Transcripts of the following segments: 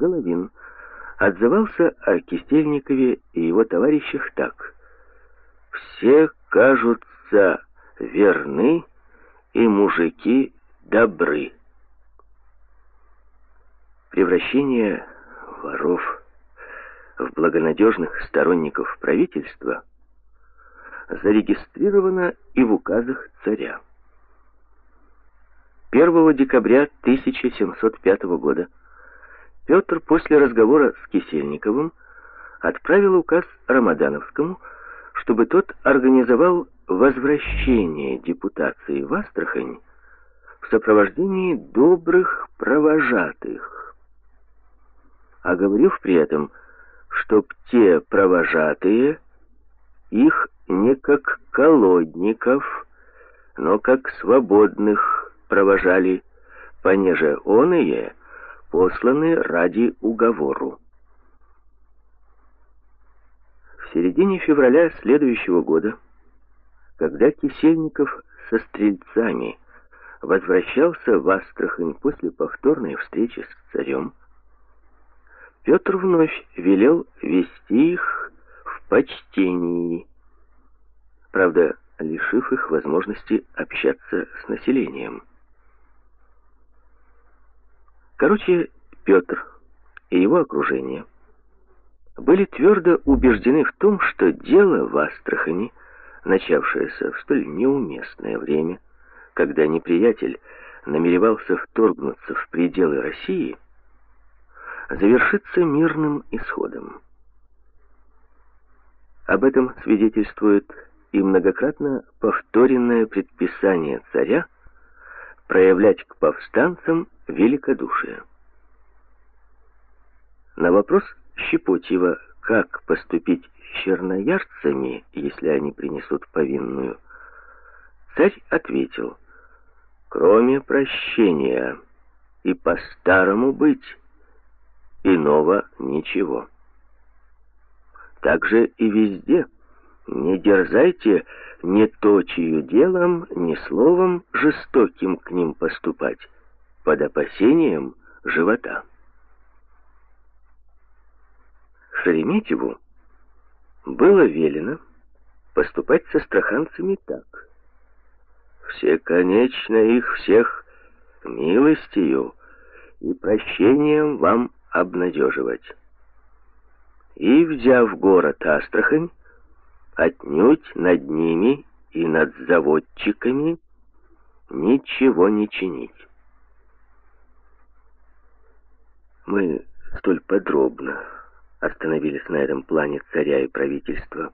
Головин, отзывался о Кисельникове и его товарищах так. «Все кажутся верны, и мужики добры». Превращение воров в благонадежных сторонников правительства зарегистрировано и в указах царя. 1 декабря 1705 года Петр после разговора с Кисельниковым отправил указ Рамадановскому, чтобы тот организовал возвращение депутации в Астрахань в сопровождении добрых провожатых, оговорив при этом, чтоб те провожатые их не как колодников, но как свободных провожали, понеже оные посланы ради уговору. В середине февраля следующего года, когда Кисельников со стрельцами возвращался в Астрахань после повторной встречи с царем, Петр вновь велел вести их в почтении, правда, лишив их возможности общаться с населением. Короче, Петр и его окружение были твердо убеждены в том, что дело в Астрахани, начавшееся в столь неуместное время, когда неприятель намеревался вторгнуться в пределы России, завершится мирным исходом. Об этом свидетельствует и многократно повторенное предписание царя проявлять к повстанцам великодушие. На вопрос Щепотьева, как поступить с черноярцами, если они принесут повинную, царь ответил, кроме прощения и по-старому быть, иного ничего. Также и везде не дерзайте ни точию делом, ни словом жестоким к ним поступать, под опасением живота. Шереметьеву было велено поступать со страханцами так. Все, конечно, их всех милостью и прощением вам обнадеживать. И, взяв город Астрахань, отнюдь над ними и над заводчиками ничего не чинить. Мы столь подробно остановились на этом плане царя и правительства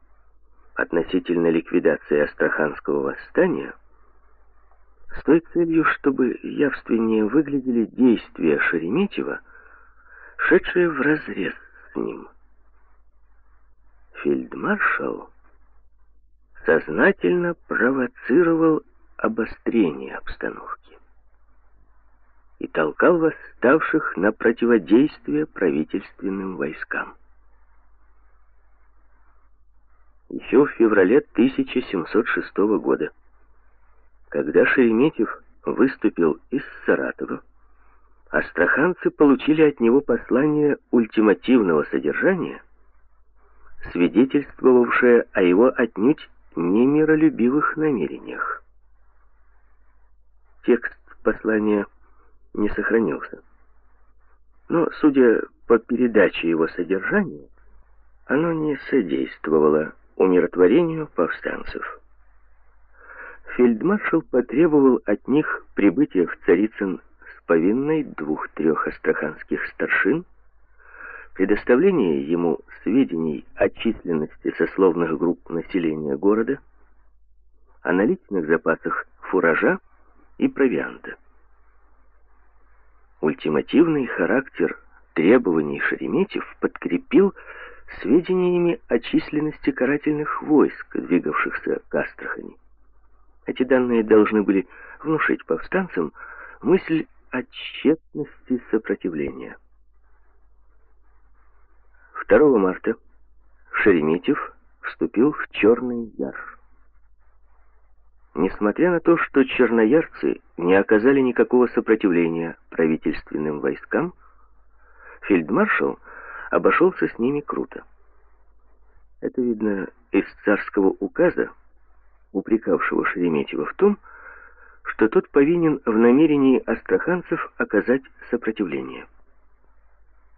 относительно ликвидации Астраханского восстания с той целью, чтобы явственнее выглядели действия Шереметьева, шедшие вразрез с ним. Фельдмаршал сознательно провоцировал обострение обстановки толкал восставших на противодействие правительственным войскам. Еще в феврале 1706 года, когда Шереметьев выступил из Саратова, астраханцы получили от него послание ультимативного содержания, свидетельствовавшее о его отнюдь немиролюбивых намерениях. Текст послания не сохранился. Но, судя по передаче его содержания, оно не содействовало умиротворению повстанцев. Фельдмаршал потребовал от них прибытия в Царицын с повинной двух-трех астраханских старшин, предоставление ему сведений о численности сословных групп населения города, о наличных запасах фуража и провианта. Ультимативный характер требований Шереметьев подкрепил сведениями о численности карательных войск, двигавшихся к Астрахани. Эти данные должны были внушить повстанцам мысль о тщетности сопротивления. 2 марта Шереметьев вступил в Черный Яр. Несмотря на то, что черноярцы не оказали никакого сопротивления правительственным войскам, фельдмаршал обошелся с ними круто. Это видно из царского указа, упрекавшего Шереметьева в том, что тот повинен в намерении астраханцев оказать сопротивление.